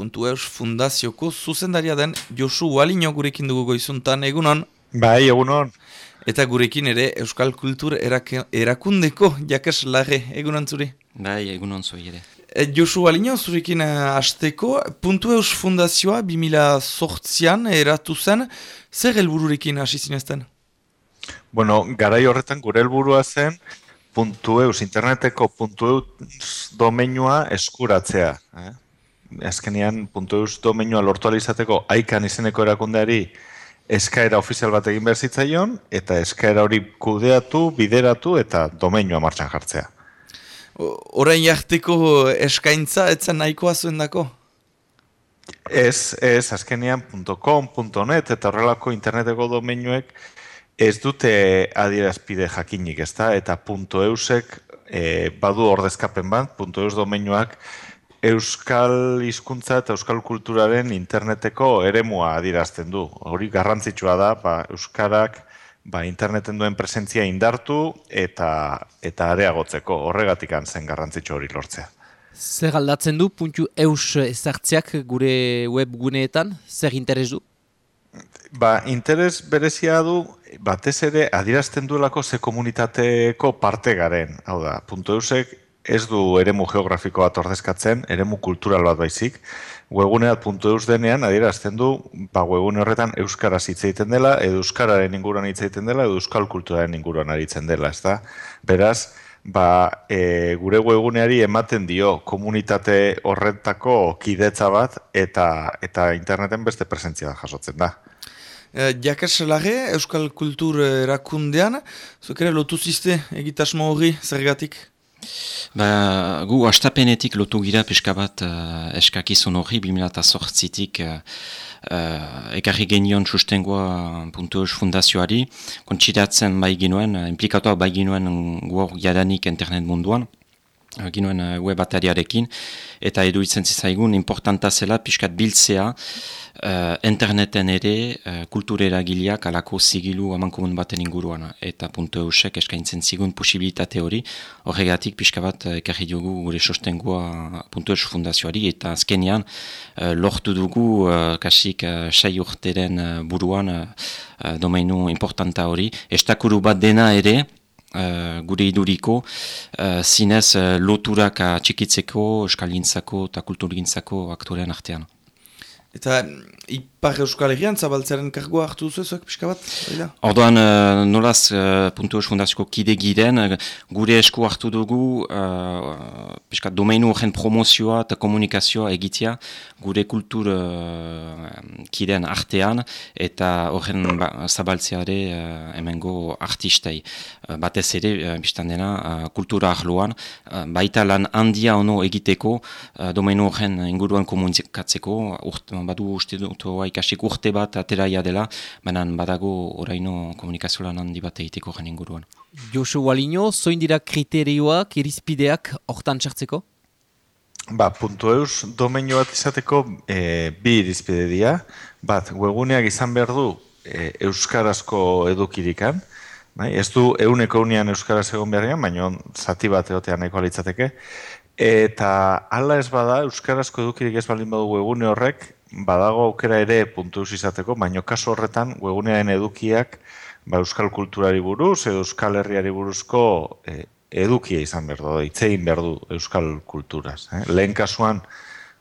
puntu eus fundazioko zuzendaria den Josu Walino gurekin dugu goizuntan, egunon? Bai, egunon. Eta gurekin ere Euskal Kultur erakundeko jakes lage, egunon zuri? Bai, egunon zuri ere. E, Josu Walino, zurekin hasteko, puntu eus fundazioa 2000 sortzian eratu zen, zer helbururekin hasi zinezten? Bueno, garai horretan gure helburua zen, puntu eus, interneteko puntu eus domeinua eskuratzea. Eh? Azkenean, puntu domeinua lortu alizateko aikan izeneko erakundeari eskaera ofizial bat egin behar zitzaion, eta eskaera hori kudeatu, bideratu eta domeinua martxan jartzea. Horain jarteko eskaintza etzen nahikoa zuen dako? Ez, ez, azkenean .com, .net eta horrelako interneteko domeinuek ez dute adierazpide jakinik, ez da? Eta eusek e, badu ordezkapen bat, eus domeinuak euskal hizkuntza eta euskal kulturaren interneteko eremua adierazten du. Hori garrantzitsua da, ba, euskarak ba, interneten duen presentzia indartu eta eta areagotzeko horregatik zen garrantzitsu hori lortzea. Zer aldatzen du puntu eus ezartzeak gure webguneetan? Zer interes du? Ba, interes berezia du batez ere adierazten duelako ze komunitateko parte garen. Hau da, puntu eusek ez du eremu geografiko bat ordezkatzen, eremu kultural bat baizik. Webuneat puntu eus denean adierazten du, ba, webune horretan euskaraz hitz egiten dela, edo euskararen inguruan hitz egiten dela, edo euskal kulturaren inguruan aritzen dela, ez da? Beraz, ba, e, gure webuneari ematen dio komunitate horretako kidetza bat eta eta interneten beste presentzia jasotzen da. Eh, Jakes lage, Euskal Kultur erakundean, zuek ere lotu ziste egitasmo hori zergatik? Ba, gu astapenetik lotu gira pixka bat uh, eskakizun hori, 2008-zitik uh, uh, ekarri genion sustengoa puntu fundazioari, kontsitatzen bai ginuen, uh, implikatuak bai ginuen gu jadanik internet munduan, ginuen uh, web atariarekin, eta edu itzen zizaigun, importanta zela pixkat biltzea uh, interneten ere uh, kulturera gileak alako zigilu aman komun baten inguruan. Eta puntu eusek eskaintzen zigun posibilitate hori, horregatik pixka bat ekarri dugu gure sostengua puntu eus fundazioari, eta azkenean uh, lortu dugu uh, kasik uh, sai urteren uh, buruan uh, domainu importanta hori. Estakuru bat dena ere, Uh, gure iduriko, uh, zinez uh, loturak txikitzeko, eskalintzako eta kulturgintzako aktorean artean. Eta Ipar Euskal Herrian zabaltzaren kargoa hartu duzu ezuak pixka bat? Ordoan, uh, nolaz uh, puntu euskundatzeko kide giren, uh, gure esku hartu dugu uh, pixka domeinu horren promozioa eta komunikazioa egitea gure kultur uh, kideen artean eta horren ba, zabaltzeare uh, emengo artistei. Uh, batez ere, uh, biztan dena, uh, kultura ahloan, uh, baita lan handia ono egiteko uh, domeinu horren inguruan komunikatzeko, urt, badu uste dut ikasik urte bat ateraia dela, baina badago oraino komunikazio lan handi bat egiteko gen inguruan. Josu Walino, zoin dira kriterioak, irizpideak hortan txartzeko? Ba, puntu eus, domenio bat izateko e, bi irizpide dira. Bat, webuneak izan behar du e, euskarazko edukirikan. Bai? Ez du euneko unean euskaraz egon behar baina zati bat egotean nahiko alitzateke. Eta hala ez bada, euskarazko edukirik ez baldin badu webune horrek, badago aukera ere puntu izateko, baino kasu horretan webunearen edukiak ba, euskal kulturari buruz edo euskal herriari buruzko e, edukia izan behar du, itzein behar du euskal kulturaz. Eh? Lehen kasuan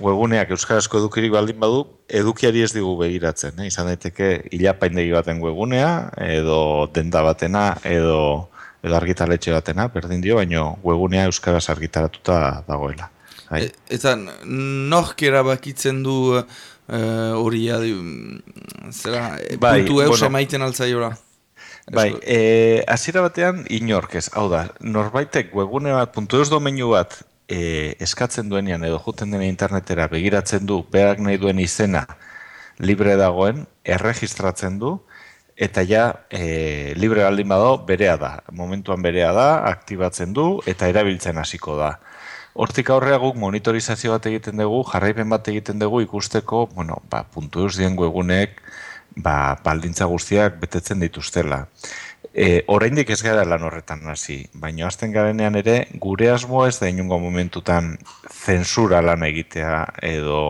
webuneak euskarazko edukirik baldin badu, edukiari ez digu begiratzen. Eh? Izan daiteke hilapaindegi baten webunea, edo denda batena, edo, edo argitaletxe batena, berdin dio, baino webunea euskaraz argitaratuta dagoela. Bai. E, eta nork erabakitzen du Eh, hori uh, zera, bai, puntu eus bueno, emaiten altzaiora. Bai, e, azira batean inork ez, hau da, norbaitek webune bat, puntu eus domeinu bat e, eskatzen duenean edo juten dena internetera begiratzen du, berak nahi duen izena libre dagoen, erregistratzen du, eta ja e, libre galdin bado berea da, momentuan berea da, aktibatzen du, eta erabiltzen hasiko da. Hortik aurrea guk monitorizazio bat egiten dugu, jarraipen bat egiten dugu ikusteko, bueno, ba, puntu eus webunek, ba, baldintza guztiak betetzen dituztela. E, oraindik ez gara lan horretan hasi, baina azten garenean ere gure asmo ez da inungo momentutan zensura lan egitea edo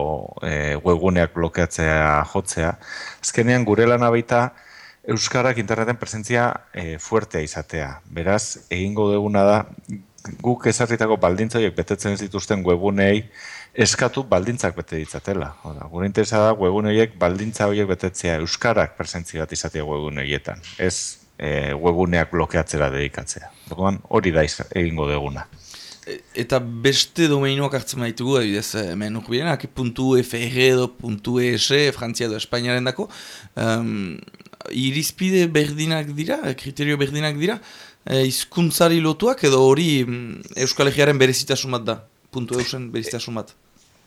e, webguneak blokeatzea jotzea. Azkenean gure lana baita Euskarak interneten presentzia e, fuertea izatea. Beraz, egingo duguna da guk ezarritako baldintzaiek betetzen zituzten webgunei eskatu baldintzak bete ditzatela. Oda, gure interesa da webguneek baldintza horiek betetzea Euskarak presentzia bat izatea webguneietan. Ez e, webuneak blokeatzera dedikatzea. Orduan hori da egingo deguna. E, eta beste domeinoak hartzen baitugu, adibidez, hemen urbirenak, puntu .fr edo .es, Frantzia edo Espainiaren dako, um, irizpide berdinak dira, kriterio berdinak dira, e, izkuntzari lotuak edo hori mm, Euskal Egearen berezitasun bat da, puntu eusen berezitasun bat.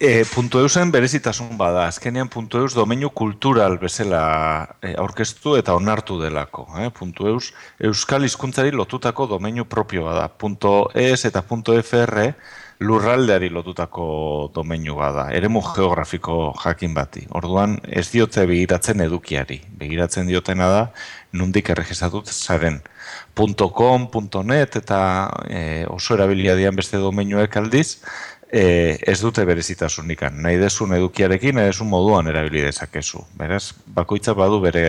E, puntu eusen berezitasun bada, azkenean puntu eus domeinu kultural bezala e, aurkeztu eta onartu delako. Eh? Puntu eus, euskal hizkuntzari lotutako domeinu propio bada. Punto es eta punto fr lurraldeari lotutako domeinu bada, eremu geografiko jakin bati. Orduan ez diote begiratzen edukiari, begiratzen diotena da nundik erregistatut zaren. .com, .net eta e, oso erabilia dian beste domeinuek aldiz, e, ez dute berezitasunik. Nahi desun edukiarekin, nahi desun moduan erabili dezakezu. Beraz, bakoitza badu bere,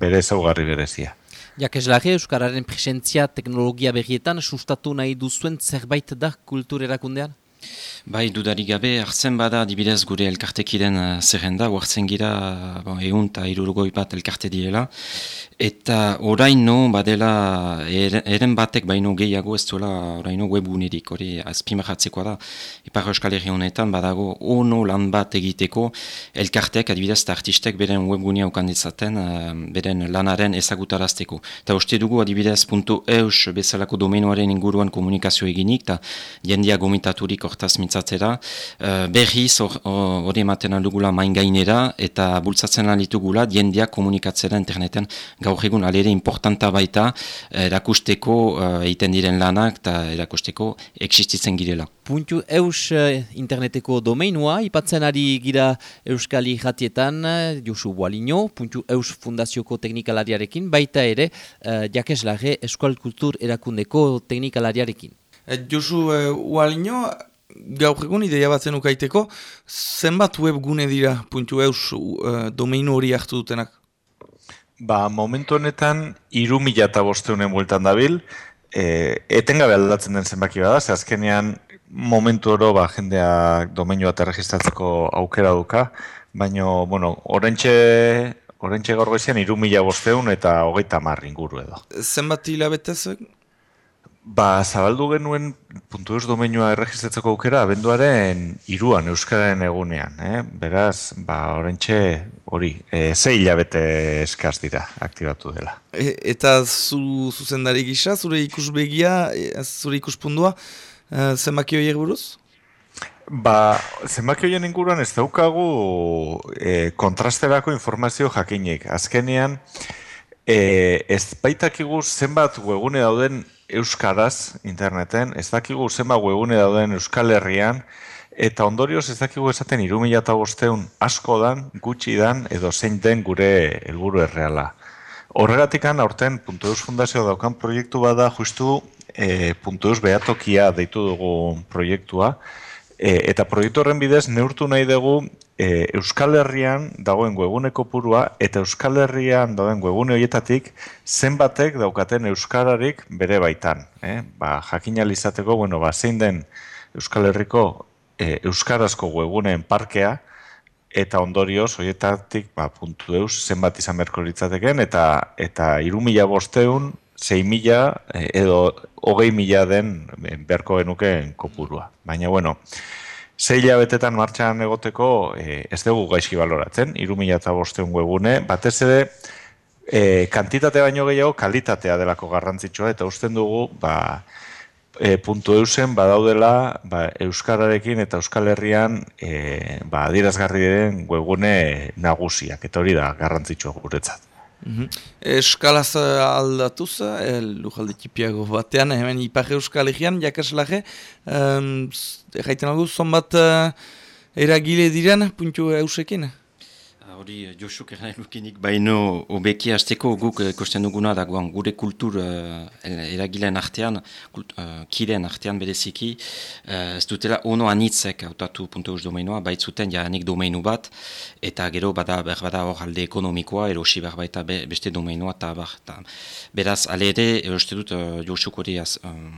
bere zaugarri berezia. Jakeslari, Euskararen presentzia teknologia berrietan sustatu nahi duzuen zerbait da kultur erakundean? Bai, dudarik gabe, hartzen bada dibidez gure elkartekiren uh, zerrenda, huartzen gira bon, egun eta irurgoi bat elkarte direla, eta oraino badela eren batek baino gehiago ez duela oraino webunerik, hori azpimarratzeko da, Ipar Euskal Herri honetan badago ono lan bat egiteko elkartek, adibidez eta artistek beren webgunea ukanditzaten, uh, beren lanaren ezagutarazteko. Eta uste dugu adibidez eus bezalako domenoaren inguruan komunikazio eginik, eta jendia gomitaturik hortaz mintzatzera, uh, berriz hori ematen aldugula main gainera eta bultzatzen alditugula diendiak komunikatzera interneten gaur egun alere importanta baita eh, erakusteko uh, egiten diren lanak eta erakusteko existitzen girela. Puntu eus interneteko domeinua, ipatzen ari gira Euskali jatietan, Josu Boalino, puntu eus fundazioko teknikalariarekin, baita ere, uh, jakeslare eskual kultur erakundeko teknikalariarekin. Josu Boalino, gaur egun ideia bat zenukaiteko, zenbat webgune dira puntu eus uh, domeinu hori hartu dutenak? Ba, momentu honetan, iru mila eta bosteunen bueltan dabil, e, etengabe aldatzen den zenbaki bada, ze azkenean momentu oro ba, jendeak domeinu bat erregistratzeko aukera duka, baina, bueno, orentxe, orentxe gaur goizian, iru mila bosteun eta hogeita marri inguru edo. Zenbat hilabetez Ba, zabaldu genuen puntu eus domeinua erregistratzeko aukera abenduaren iruan Euskararen egunean. Eh? Beraz, ba, orentxe hori, e, zei hilabete eskaz dira aktibatu dela. E, eta zu, zuzendari gisa, zure ikusbegia, e, zure ikuspundua, e, zenbaki horiek buruz? Ba, zenbaki horien inguruan ez daukagu e, kontrasterako informazio jakinik. Azkenean, e, ez baitakigu zenbat webune dauden euskaraz interneten, ez dakigu zenba webune dauden Euskal Herrian, eta ondorioz ez dakigu esaten irumila eta bosteun asko dan, gutxi dan, edo zein den gure helburu erreala. Horregatik aurten puntu eus fundazio daukan proiektu bada justu e, puntu eus behatokia deitu dugu proiektua, e, eta proiektu horren bidez neurtu nahi dugu e, Euskal Herrian dagoen webuneko purua eta Euskal Herrian dagoen webune horietatik zenbatek daukaten euskararik bere baitan, eh? Ba, jakin alizateko, bueno, ba, zein den Euskal Herriko e, euskarazko webuneen parkea eta ondorioz horietatik ba, puntu eus zenbat izan berko litzateken eta eta 3500 6.000 e, edo hogei mila den berko genuken kopurua. Baina, bueno, Zeila betetan martxan egoteko e, ez dugu gaizki baloratzen, irumila eta bosteun webune, batez ere e, kantitate baino gehiago kalitatea delako garrantzitsua, eta usten dugu ba, e, puntu eusen badaudela ba, Euskararekin eta Euskal Herrian e, ba, adirazgarri den webune nagusiak, eta hori da garrantzitsua guretzat. Mm Eskalaz aldatuz, e, lujalde tipiago batean, hemen ipar euskal egian, jakaslage, um, erraiten aldu, zonbat uh, eragile diren puntu eusekin? Hori uh, Josuk lukinik baino obeki hasteko guk kosten duguna da gure kultur uh, eragilen artean, kult, uh, kiren artean bereziki, uh, ez dutela ono anitzek autatu puntu eus domeinoa, baitzuten janik domeinu bat, eta gero bada berbada hor alde ekonomikoa, erosi berbaita be, beste domeinoa, eta bar, ta, beraz, ale ere, eroste dut uh, Josuk hori az, um,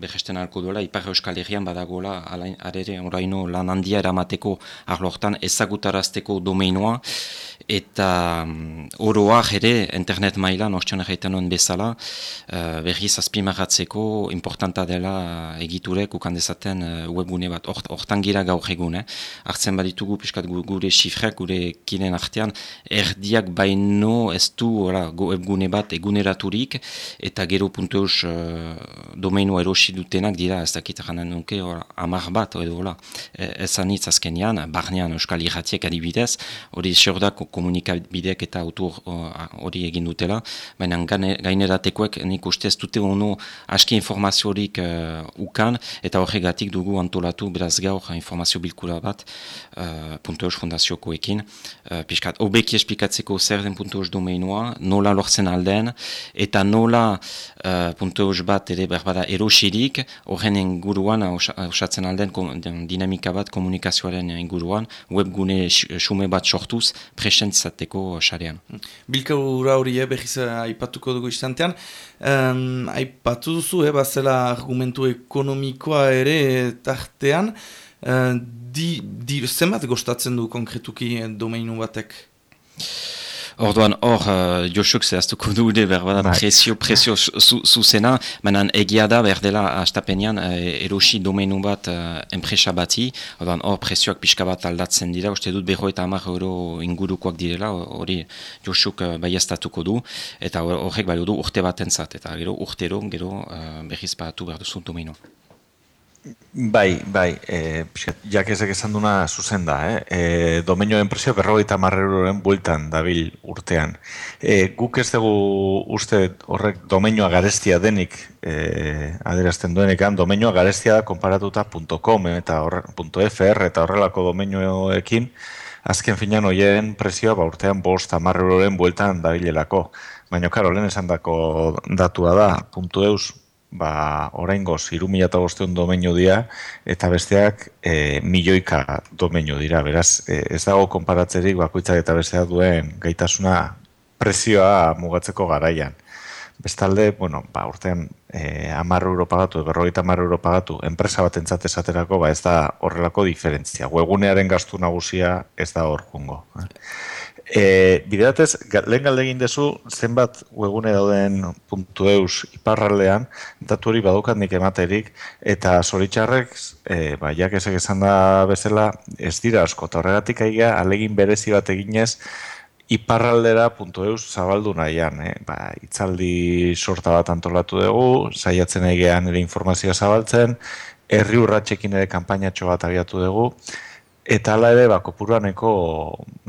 berresten alko duela, ipar euskal herrian badagoela, alere, oraino lan handia eramateko arlortan ezagutarazteko domeinoa, eta um, oroak ere internet mailan ortsian egiten nuen bezala uh, berriz azpimaratzeko importanta dela egiturek ukan dezaten uh, webgune bat hortan gira gaur egun eh? hartzen baditugu piskat gure xifrek gure kinen artean erdiak baino ez du webgune bat eguneraturik eta gero puntu eus uh, domeinu erosi dutenak dira ez dakit janen nuke amar bat edo e, ez anitz azkenian barnean euskal irratiek adibidez hori xordako komunikabideak eta autor hori egin dutela, baina gaineratekoek nik uste ez dute ono aski informaziorik uh, ukan, eta horregatik dugu antolatu beraz gaur informazio bilkura bat uh, puntu eus fundaziokoekin. Uh, piskat, obeki esplikatzeko zer den puntu domeinua, nola lortzen alden, eta nola uh, puntu bat ere berbada erosirik, horren inguruan osatzen alden dinamika bat komunikazioaren inguruan, webgune xume bat sortuz, presentzateko sarean. Bilka ura hori eh, behiz eh, aipatuko dugu istantean. Um, aipatu duzu, eh, bazela argumentu ekonomikoa ere tartean. Uh, di, di, zenbat gostatzen du konkretuki domeinu batek? Orduan, hor, uh, Josuk zehaztuko du de berbada bai. presio, presio zuzena, su, manan egia da berdela astapenean uh, erosi domenu bat uh, enpresa bati, orduan, hor presioak pixka bat aldatzen dira, uste dut beho eta amak euro ingurukoak direla, hori Josuk uh, baiestatuko du, eta horrek balio du urte bat entzat, eta gero urtero, gero uh, behiz batu behar duzu domenu. Bai, bai, e, jak ezek esan duna zuzen da, eh? E, domenioen presio berrogeita marreroren bueltan dabil urtean. E, guk ez dugu uste horrek domenioa garestia denik e, adierazten duenekan, domenioa garestia da konparatuta .com eta horre, .fr eta horrelako domenioekin, azken finan hoien presioa ba, urtean bost amarreroren bueltan dabilelako. Baina, karo, lehen esan dako datua da, .eus ba, orain goz, iru mila eta bosteun domenio dira, eta besteak e, milioika domenio dira. Beraz, e, ez dago konparatzerik bakoitzak eta besteak duen gaitasuna prezioa mugatzeko garaian. Bestalde, bueno, ba, urtean e, amarru euro pagatu, berrogeita amarru euro pagatu, enpresa bat entzatezaterako, ba, ez da horrelako diferentzia. Webunearen gastu nagusia ez da hor jungo. E, bideratez, lehen galde egin dezu, zenbat webune dauden puntu eus iparraldean, datu hori badukat nik ematerik, eta zoritxarrek, e, ba, jak ezek esan da bezala, ez dira asko, eta horregatik aiga, alegin berezi bat eginez, iparraldera puntu eus zabaldu nahian, eh? ba, itzaldi sorta bat antolatu dugu, saiatzen egean ere informazioa zabaltzen, herri urratxekin ere kanpainatxo bat abiatu dugu, Eta ala ere, ba, kopurua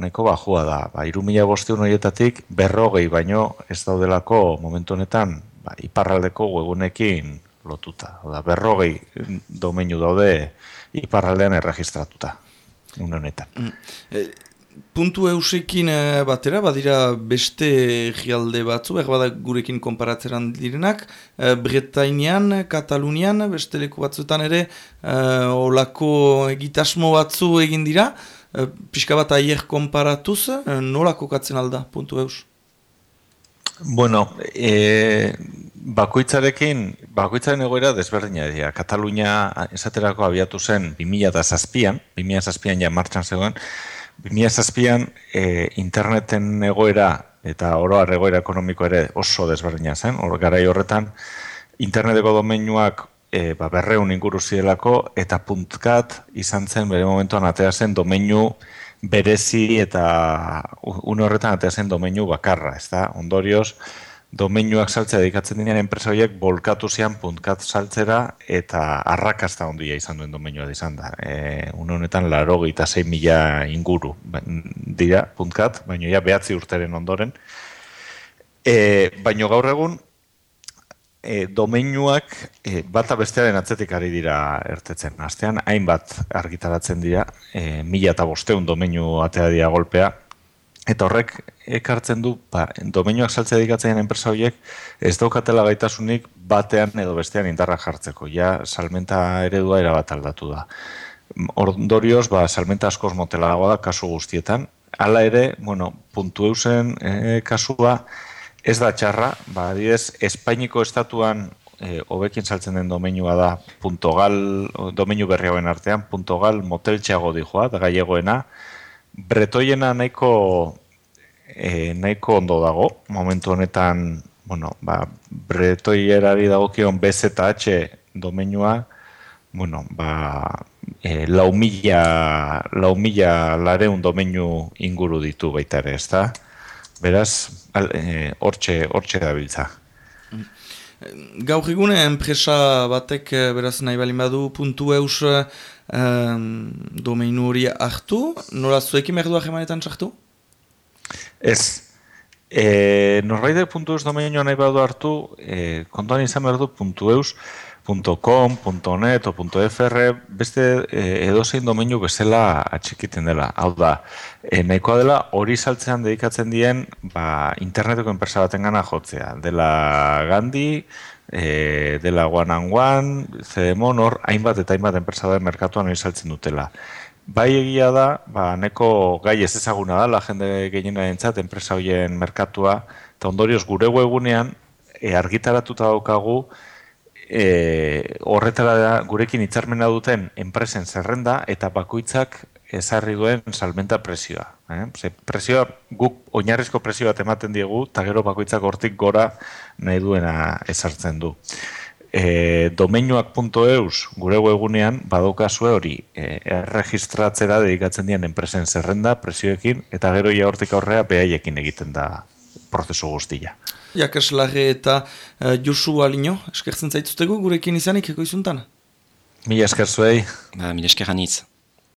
neko bajua da. Ba, iru mila horietatik berrogei baino ez daudelako momentu honetan ba, iparraldeko webunekin lotuta. Oda, berrogei domeinu daude iparraldean erregistratuta. honetan. Mm. Eh, puntu eusekin eh, batera, badira beste egialde batzu, bada gurekin konparatzeran direnak, e, Bretainian, Katalunian, beste leku batzuetan ere, e, olako egitasmo batzu egin dira, e, pixka bat aier konparatuz, e, nola kokatzen alda, puntu eus? Bueno, e, bakoitzarekin, bakoitzaren egoera desberdina dira. Katalunia esaterako abiatu zen 2006an, 2006an ja martxan zegoen, 2006an e, interneten egoera eta oroar egoera ekonomiko ere oso desberdina zen. Hor garai horretan interneteko domeinuak e, ba, berreun inguru zielako eta puntkat izan zen bere momentuan atea zen domeinu berezi eta un horretan atea zen domeinu bakarra. Ez da? Ondorioz, domeinuak saltzea dedikatzen dinean enpresa horiek bolkatu zian puntkat saltzera eta arrakasta ondia izan duen domeinua izan da. E, un honetan laro gita mila inguru dira puntkat, baina ja behatzi urteren ondoren. E, baina gaur egun e, domeinuak e, bata bestearen atzetik ari dira ertetzen. Astean hainbat argitaratzen dira, e, mila eta bosteun domeinu atea dira golpea, Eta horrek ekartzen du, ba, domenioak saltzea dedikatzen enpresa horiek, ez daukatela gaitasunik batean edo bestean indarra jartzeko. Ja, salmenta eredua erabat aldatu da. Ondorioz, ba, salmenta askoz motela da kasu guztietan. Hala ere, bueno, puntu eusen e, kasua, ez da txarra, ba, adidez, Espainiko estatuan e, hobekin saltzen den domenua da puntogal, domeinu berri hauen artean, puntogal moteltxeago dijoa, da gallegoena, bretoiena nahiko e, nahiko ondo dago, momentu honetan, bueno, ba, bretoierari dagokion BZ eta H domenua, bueno, ba, e, lau mila, lau mila lareun domeinu inguru ditu baita ere, ez da? Beraz, e, hortxe, hortxe da biltza. Gaur egune, enpresa batek, beraz, nahi balin badu, puntu eus, um, domeinu hori hartu, nola zuekin behar duak emanetan sartu? Ez. E, Norbaitek puntu eus domeinu nahi badu hartu, e, kontuan izan behar du puntu eus, .com, .net o .fr beste e, edozein domeinu bezala atxikiten dela. Hau da, e, nahikoa dela hori saltzean dedikatzen dien ba, interneteko enpresa baten gana jotzea. Dela Gandhi, e, dela One and One, Zedemon, hor, hainbat eta hainbat enpresa da merkatuan hori saltzen dutela. Bai egia da, ba, neko gai ez ezaguna da, la jende gehiena entzat, enpresa horien merkatua, eta ondorioz gure webunean, e, argitaratuta daukagu, e, horretara da, gurekin hitzarmena duten enpresen zerrenda, eta bakoitzak ezarri duen salmenta presioa. Eh? Ze presioa, guk oinarrizko presio bat ematen diegu, eta gero bakoitzak hortik gora nahi duena ezartzen du. E, domeinuak.eus gure egunean badokazue hori e, erregistratzera dedikatzen dien enpresen zerrenda presioekin eta gero ja hortik aurrea behaiekin egiten da prozesu guztia. Jakas Larre eta uh, Josu Alino, eskertzen zaituztegu gurekin izanik eko izuntan? Mila eskerzuei. Ba, mila eskeranitz.